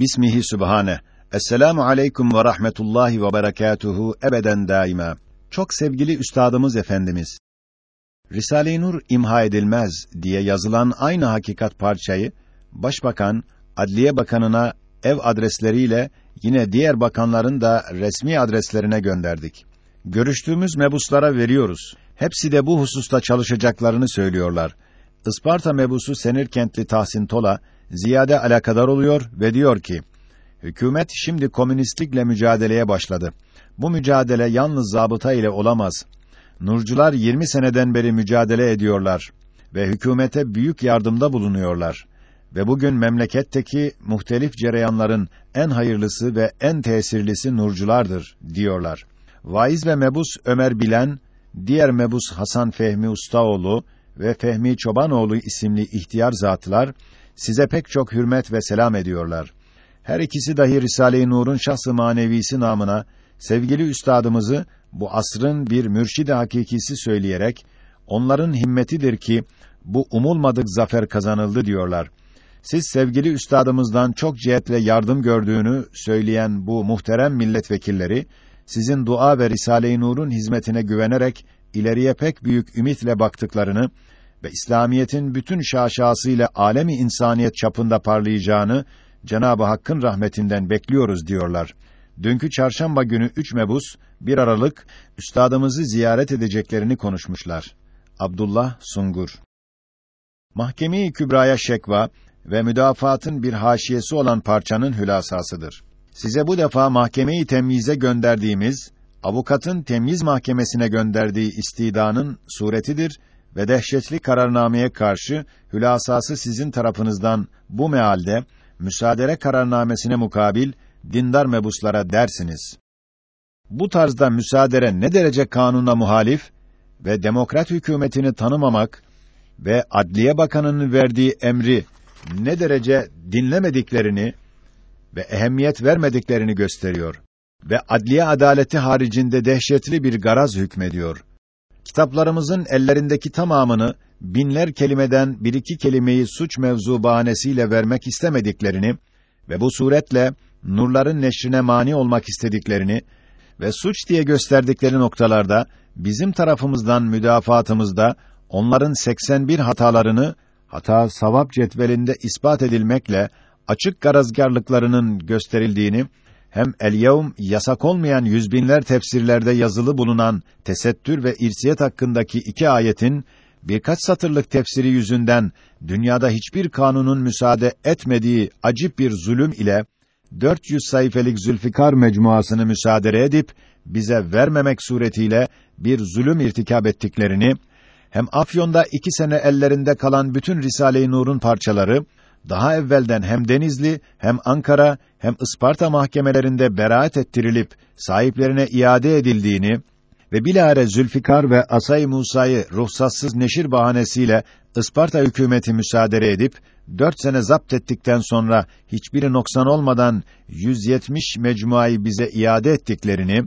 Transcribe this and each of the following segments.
Bismihi Sübhane. Esselamu aleyküm ve rahmetullahi ve berekatuhu ebeden daima. Çok sevgili üstadımız Efendimiz. Risale-i Nur imha edilmez diye yazılan aynı hakikat parçayı Başbakan, Adliye Bakanına ev adresleriyle yine diğer bakanların da resmi adreslerine gönderdik. Görüştüğümüz mebuslara veriyoruz. Hepsi de bu hususta çalışacaklarını söylüyorlar. Isparta mebusu Senirkentli Tahsin Tola ziyade alakadar oluyor ve diyor ki: Hükümet şimdi komünistlikle mücadeleye başladı. Bu mücadele yalnız zabıta ile olamaz. Nurcular 20 seneden beri mücadele ediyorlar ve hükümete büyük yardımda bulunuyorlar. Ve bugün memleketteki muhtelif cereyanların en hayırlısı ve en tesirlisi nurculardır diyorlar. Vaiz ve mebus Ömer Bilen, diğer mebus Hasan Fehmi Ustaoğlu ve Fehmi Çobanoğlu isimli ihtiyar zatlar size pek çok hürmet ve selam ediyorlar. Her ikisi dahi Risale-i Nur'un şahs-ı manevisi namına sevgili üstadımızı bu asrın bir mürşid-i hakikisi söyleyerek onların himmetidir ki bu umulmadık zafer kazanıldı diyorlar. Siz sevgili üstadımızdan çok cihetle yardım gördüğünü söyleyen bu muhterem milletvekilleri sizin dua ve Risale-i Nur'un hizmetine güvenerek ileriye pek büyük ümitle baktıklarını ve İslamiyetin bütün şaşasıyla alemi insaniyet çapında parlayacağını Cenab-ı Hakk'ın rahmetinden bekliyoruz diyorlar. Dünkü çarşamba günü 3 Mebus 1 Aralık üstadımızı ziyaret edeceklerini konuşmuşlar. Abdullah Sungur Mahkeme-i Kübra'ya şekva ve müdafaatın bir haşiyesi olan parçanın hülasasıdır. Size bu defa mahkeme-i temyize gönderdiğimiz, avukatın temyiz mahkemesine gönderdiği istidanın suretidir ve dehşetli kararnameye karşı hülasası sizin tarafınızdan bu mealde müsaadere kararnamesine mukabil dindar mebuslara dersiniz. Bu tarzda müsaadere ne derece kanuna muhalif ve demokrat hükümetini tanımamak ve Adliye Bakanı'nın verdiği emri ne derece dinlemediklerini ve ehemmiyet vermediklerini gösteriyor ve adliye adaleti haricinde dehşetli bir garaz hükmediyor. Kitaplarımızın ellerindeki tamamını binler kelimeden bir iki kelimeyi suç mevzu bahanesiyle vermek istemediklerini ve bu suretle nurların neşrine mani olmak istediklerini ve suç diye gösterdikleri noktalarda bizim tarafımızdan müdafaatımızda onların 81 hatalarını hata savap cetvelinde ispat edilmekle açık garazgarlıklarının gösterildiğini hem el-yevm yasak olmayan yüzbinler tefsirlerde yazılı bulunan tesettür ve irsiyet hakkındaki iki ayetin birkaç satırlık tefsiri yüzünden dünyada hiçbir kanunun müsaade etmediği acip bir zulüm ile 400 sayfelik Zülfikar mecmuasını müsaade edip bize vermemek suretiyle bir zulüm irtikab ettiklerini hem Afyon'da iki sene ellerinde kalan bütün Risale-i Nur'un parçaları daha evvelden hem Denizli hem Ankara hem Isparta mahkemelerinde beraat ettirilip sahiplerine iade edildiğini ve bilahare Zülfikar ve Asay Musa'yı ruhsatsız neşir bahanesiyle Isparta hükümeti müsaade edip dört sene zapt ettikten sonra hiçbiri noksan olmadan 170 mecmuayı bize iade ettiklerini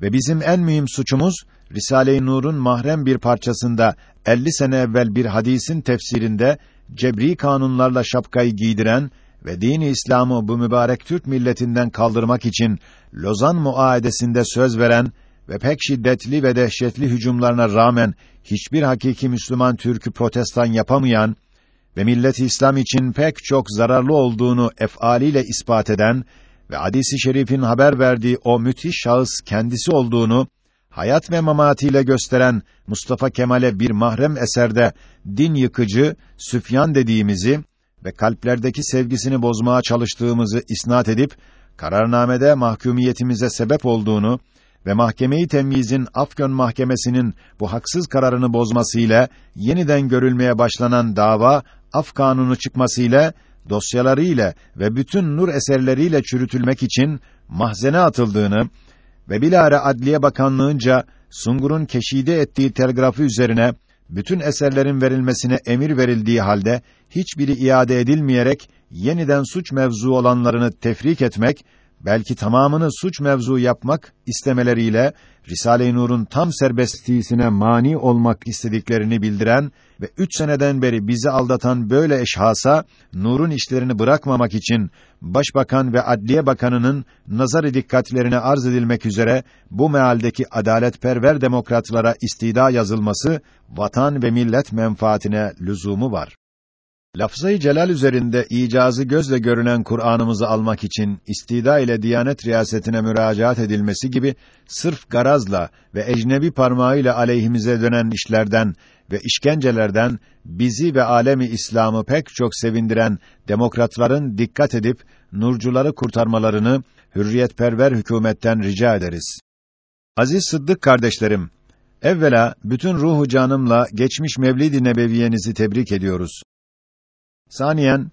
ve bizim en mühim suçumuz Risale-i Nur'un mahrem bir parçasında 50 sene evvel bir hadisin tefsirinde cebri kanunlarla şapkayı giydiren ve dini İslam'ı bu mübarek Türk milletinden kaldırmak için Lozan Muahedesi'nde söz veren ve pek şiddetli ve dehşetli hücumlarına rağmen hiçbir hakiki Müslüman Türk'ü protestan yapamayan ve millet-i İslam için pek çok zararlı olduğunu efaliyle ispat eden ve hadisi şerifin haber verdiği o müthiş şahıs kendisi olduğunu hayat ve mamatiyle gösteren Mustafa Kemal'e bir mahrem eserde din yıkıcı Süfyan dediğimizi ve kalplerdeki sevgisini bozmaya çalıştığımızı isnat edip kararnamede mahkumiyetimize sebep olduğunu ve mahkemeyi temyizin Afgön mahkemesinin bu haksız kararını bozmasıyla yeniden görülmeye başlanan dava af kanunu çıkmasıyla dosyaları ile ve bütün nur eserleriyle çürütülmek için mahzene atıldığını ve bilahare Adliye Bakanlığınca Sungur'un keşide ettiği telgrafı üzerine bütün eserlerin verilmesine emir verildiği halde hiçbiri iade edilmeyerek yeniden suç mevzu olanlarını tefrik etmek belki tamamını suç mevzu yapmak istemeleriyle Risale-i Nur'un tam serbestliğine mani olmak istediklerini bildiren ve üç seneden beri bizi aldatan böyle eşhasa Nur'un işlerini bırakmamak için Başbakan ve Adliye Bakanı'nın nazar dikkatlerine arz edilmek üzere bu mealdeki adaletperver demokratlara istida yazılması vatan ve millet menfaatine lüzumu var. Lafzayı celal üzerinde icazı gözle görünen Kur'an'ımızı almak için istida ile Diyanet riyasetine müracaat edilmesi gibi sırf garazla ve ecnebi parmağıyla aleyhimize dönen işlerden ve işkencelerden bizi ve alemi İslam'ı pek çok sevindiren demokratların dikkat edip nurcuları kurtarmalarını hürriyetperver hükümetten rica ederiz. Aziz Sıddık kardeşlerim, evvela bütün ruhu canımla geçmiş Mevlid-i Nebeviyenizi tebrik ediyoruz. Saniyen,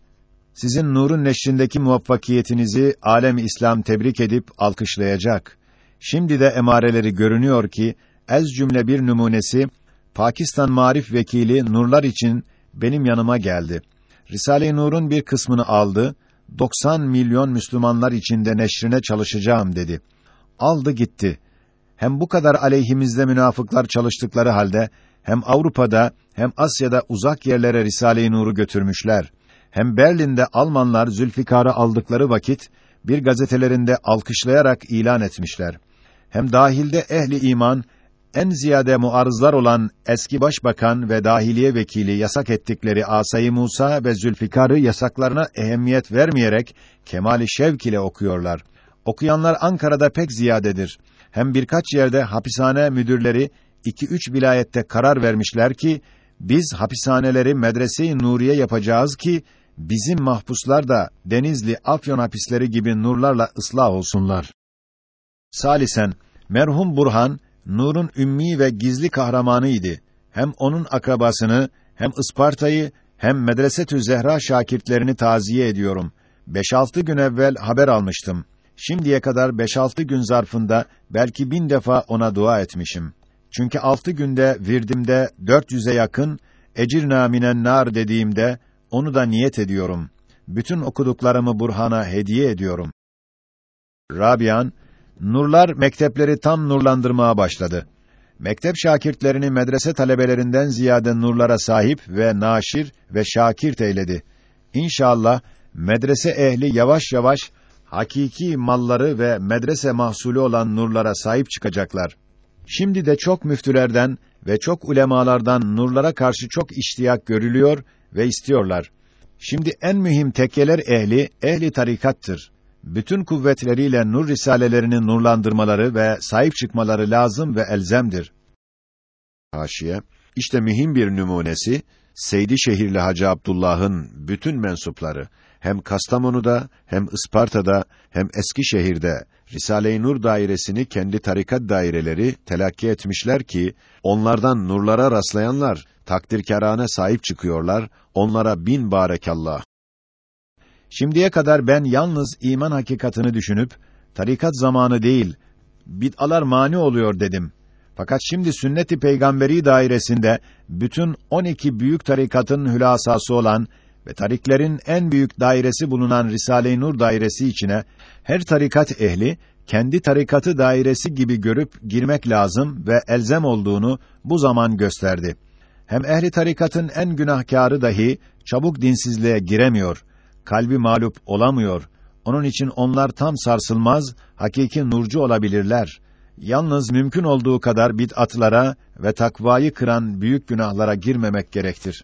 sizin nurun neşrindeki muvaffakiyetinizi alem İslam tebrik edip alkışlayacak. Şimdi de emareleri görünüyor ki ez cümle bir numunesi Pakistan Marif Vekili Nurlar için benim yanıma geldi. Risale-i Nur'un bir kısmını aldı. 90 milyon Müslümanlar içinde neşrine çalışacağım dedi. Aldı gitti. Hem bu kadar aleyhimizde münafıklar çalıştıkları halde hem Avrupa'da hem Asya'da uzak yerlere Risale-i Nur'u götürmüşler. Hem Berlin'de Almanlar Zülfikar'ı aldıkları vakit bir gazetelerinde alkışlayarak ilan etmişler. Hem dahilde ehli iman en ziyade muarızlar olan eski başbakan ve dahiliye vekili yasak ettikleri Asay Musa ve Zülfikar'ı yasaklarına ehemmiyet vermeyerek kemali şevk ile okuyorlar. Okuyanlar Ankara'da pek ziyadedir. Hem birkaç yerde hapishane müdürleri iki üç vilayette karar vermişler ki biz hapishaneleri medrese-i Nuriye yapacağız ki bizim mahpuslar da Denizli, Afyon hapisleri gibi nurlarla ıslah olsunlar. Salisen merhum Burhan Nur'un ümmi ve gizli kahramanıydı. Hem onun akrabasını hem Isparta'yı hem Medresetü Zehra şakirtlerini taziye ediyorum. Beş altı gün evvel haber almıştım. Şimdiye kadar beş altı gün zarfında belki bin defa ona dua etmişim. Çünkü altı günde virdimde dört yüze yakın ecir naminen nar dediğimde onu da niyet ediyorum. Bütün okuduklarımı Burhan'a hediye ediyorum. Rabian, nurlar mektepleri tam nurlandırmaya başladı. Mektep şakirtlerini medrese talebelerinden ziyade nurlara sahip ve naşir ve şakirt eyledi. İnşallah medrese ehli yavaş yavaş hakiki malları ve medrese mahsulü olan nurlara sahip çıkacaklar. Şimdi de çok müftülerden ve çok ulemalardan nurlara karşı çok iştiyak görülüyor ve istiyorlar. Şimdi en mühim tekkeler ehli, ehli tarikattır. Bütün kuvvetleriyle nur risalelerini nurlandırmaları ve sahip çıkmaları lazım ve elzemdir. Haşiye, işte mühim bir numunesi, Seydi şehirli Hacı Abdullah'ın bütün mensupları, hem Kastamonu'da, hem Isparta'da, hem Eskişehir'de, Risale-i Nur dairesini kendi tarikat daireleri telakki etmişler ki, onlardan nurlara rastlayanlar, takdirkârâne sahip çıkıyorlar, onlara bin barekallah. Şimdiye kadar ben yalnız iman hakikatını düşünüp, tarikat zamanı değil, bid'alar mani oluyor dedim. Fakat şimdi sünnet-i peygamberi dairesinde bütün 12 büyük tarikatın hülasası olan ve tariklerin en büyük dairesi bulunan Risale-i Nur dairesi içine her tarikat ehli kendi tarikatı dairesi gibi görüp girmek lazım ve elzem olduğunu bu zaman gösterdi. Hem ehli tarikatın en günahkarı dahi çabuk dinsizliğe giremiyor, kalbi mağlup olamıyor. Onun için onlar tam sarsılmaz, hakiki nurcu olabilirler. Yalnız mümkün olduğu kadar bid'atlara ve takvayı kıran büyük günahlara girmemek gerektir.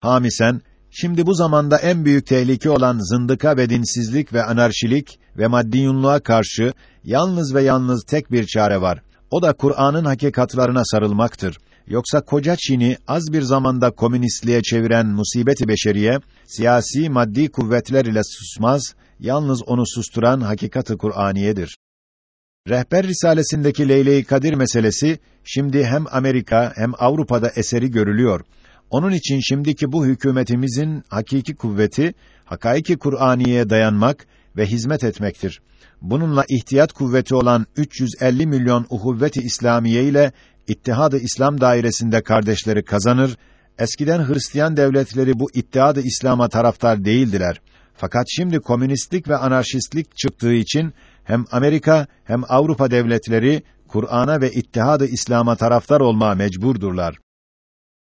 Hamisen, şimdi bu zamanda en büyük tehlike olan zındıka ve dinsizlik ve anarşilik ve maddiyunluğa karşı yalnız ve yalnız tek bir çare var. O da Kur'an'ın hakikatlarına sarılmaktır. Yoksa koca Çin'i az bir zamanda komünistliğe çeviren musibeti beşeriye siyasi maddi kuvvetler ile susmaz, yalnız onu susturan hakikati Kur'aniyedir. Rehber Risalesindeki Leyle-i Kadir meselesi şimdi hem Amerika hem Avrupa'da eseri görülüyor. Onun için şimdiki bu hükümetimizin hakiki kuvveti hakaiki Kur'aniye dayanmak ve hizmet etmektir. Bununla ihtiyat kuvveti olan 350 milyon uhuvvet-i İslamiye ile İttihad-ı İslam dairesinde kardeşleri kazanır. Eskiden Hristiyan devletleri bu İttihad-ı İslam'a taraftar değildiler. Fakat şimdi komünistlik ve anarşistlik çıktığı için hem Amerika hem Avrupa devletleri Kur'an'a ve İttihad-ı İslam'a taraftar olma mecburdurlar.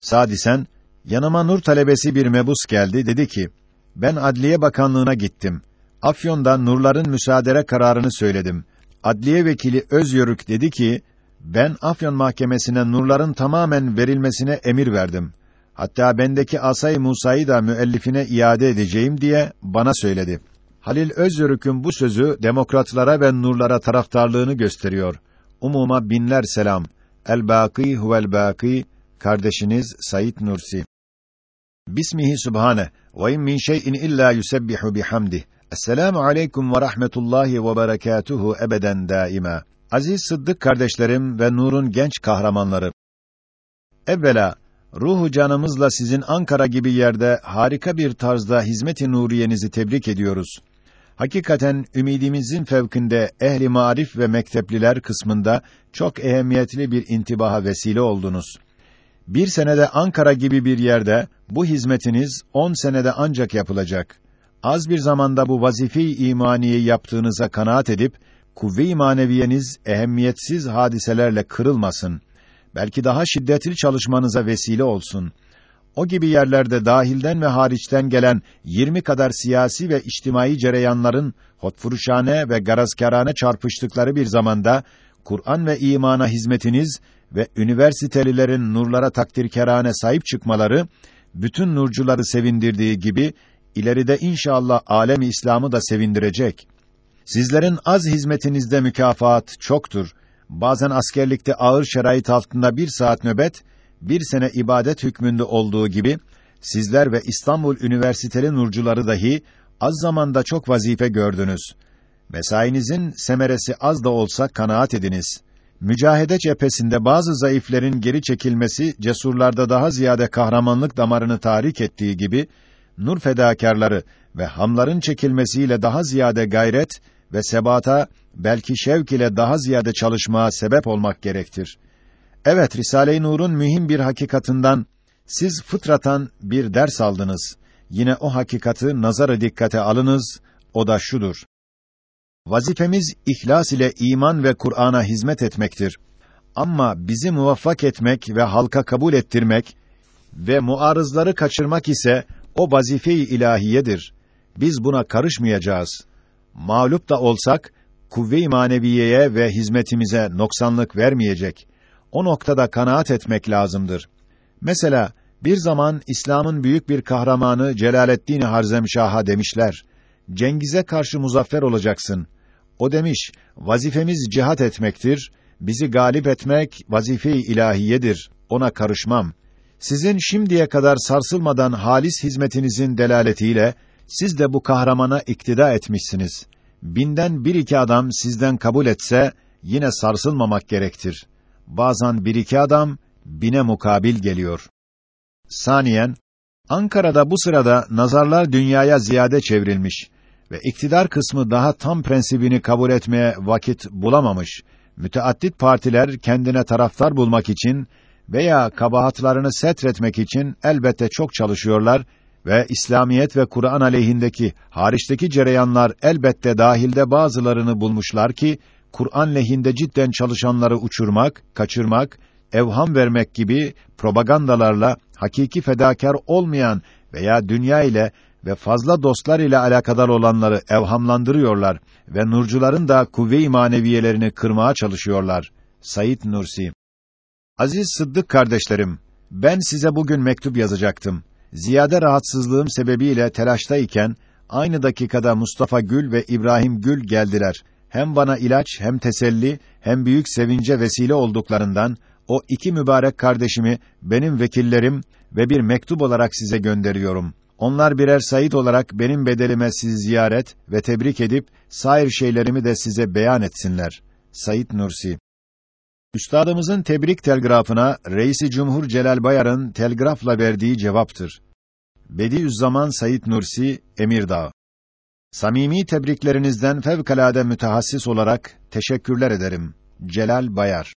Sadisen yanıma nur talebesi bir mebus geldi dedi ki ben Adliye Bakanlığına gittim. Afyon'da nurların müsaadere kararını söyledim. Adliye vekili Özyörük dedi ki ben Afyon Mahkemesi'ne nurların tamamen verilmesine emir verdim. Hatta bendeki Asay Musa'yı da müellifine iade edeceğim diye bana söyledi. Halil Özyörük'ün bu sözü demokratlara ve nurlara taraftarlığını gösteriyor. Umuma binler selam. El-Bâkî huvel bâkî kardeşiniz Sayit Nursi. Bismihi Subhane ve in min şey'in illa yusebbihu bihamdih. Esselamu aleyküm ve rahmetullahi ve berekatuhu ebeden daima. Aziz Sıddık kardeşlerim ve Nur'un genç kahramanları. Evvela ruhu canımızla sizin Ankara gibi yerde harika bir tarzda hizmet-i nuriyenizi tebrik ediyoruz. Hakikaten ümidimizin fevkinde ehli marif ve mektepliler kısmında çok ehemmiyetli bir intibaha vesile oldunuz. Bir senede Ankara gibi bir yerde bu hizmetiniz on senede ancak yapılacak. Az bir zamanda bu vazife-i imaniye yaptığınıza kanaat edip kuvve-i maneviyeniz ehemmiyetsiz hadiselerle kırılmasın. Belki daha şiddetli çalışmanıza vesile olsun. O gibi yerlerde dahilden ve hariçten gelen 20 kadar siyasi ve içtimai cereyanların hotfuruşane ve garazkârane çarpıştıkları bir zamanda Kur'an ve imana hizmetiniz ve üniversitelilerin nurlara takdirkerane sahip çıkmaları bütün nurcuları sevindirdiği gibi ileride inşallah alem İslam'ı da sevindirecek. Sizlerin az hizmetinizde mükafat çoktur. Bazen askerlikte ağır şerait altında bir saat nöbet, bir sene ibadet hükmünde olduğu gibi, sizler ve İstanbul Üniversiteli nurcuları dahi az zamanda çok vazife gördünüz. Mesainizin semeresi az da olsa kanaat ediniz. Mücahede cephesinde bazı zayıflerin geri çekilmesi cesurlarda daha ziyade kahramanlık damarını tahrik ettiği gibi nur fedakarları ve hamların çekilmesiyle daha ziyade gayret ve sebata belki şevk ile daha ziyade çalışmaya sebep olmak gerektir. Evet Risale-i Nur'un mühim bir hakikatından siz fıtratan bir ders aldınız. Yine o hakikati nazara dikkate alınız. O da şudur. Vazifemiz ihlas ile iman ve Kur'an'a hizmet etmektir. Ama bizi muvaffak etmek ve halka kabul ettirmek ve muarızları kaçırmak ise o vazife-i ilahiyedir. Biz buna karışmayacağız. Mağlup da olsak kuvve-i maneviyeye ve hizmetimize noksanlık vermeyecek. O noktada kanaat etmek lazımdır. Mesela bir zaman İslam'ın büyük bir kahramanı Celaleddin Harzemşah'a demişler: Cengiz'e karşı muzaffer olacaksın. O demiş: Vazifemiz cihat etmektir. Bizi galip etmek vazife-i ilahiyedir. Ona karışmam. Sizin şimdiye kadar sarsılmadan halis hizmetinizin delaletiyle siz de bu kahramana iktida etmişsiniz. Binden bir iki adam sizden kabul etse yine sarsılmamak gerektir. Bazen bir iki adam bine mukabil geliyor. Saniyen Ankara'da bu sırada nazarlar dünyaya ziyade çevrilmiş ve iktidar kısmı daha tam prensibini kabul etmeye vakit bulamamış. Müteaddit partiler kendine taraftar bulmak için veya kabahatlarını setretmek için elbette çok çalışıyorlar ve İslamiyet ve Kur'an aleyhindeki hariçteki cereyanlar elbette dahilde bazılarını bulmuşlar ki Kur'an lehinde cidden çalışanları uçurmak, kaçırmak, evham vermek gibi propagandalarla hakiki fedakar olmayan veya dünya ile ve fazla dostlar ile alakadar olanları evhamlandırıyorlar ve nurcuların da kuvve-i maneviyelerini kırmaya çalışıyorlar. Sayit Nursi Aziz Sıddık kardeşlerim, ben size bugün mektup yazacaktım. Ziyade rahatsızlığım sebebiyle telaştayken, aynı dakikada Mustafa Gül ve İbrahim Gül geldiler. Hem bana ilaç, hem teselli, hem büyük sevince vesile olduklarından, o iki mübarek kardeşimi benim vekillerim ve bir mektup olarak size gönderiyorum. Onlar birer sayit olarak benim bedelime sizi ziyaret ve tebrik edip, sair şeylerimi de size beyan etsinler. Sayit Nursi Üstadımızın tebrik telgrafına Reisi Cumhur Celal Bayar'ın telgrafla verdiği cevaptır. Bediüzzaman Said Nursi Emirdağ Samimi tebriklerinizden fevkalade mütehassis olarak teşekkürler ederim. Celal Bayar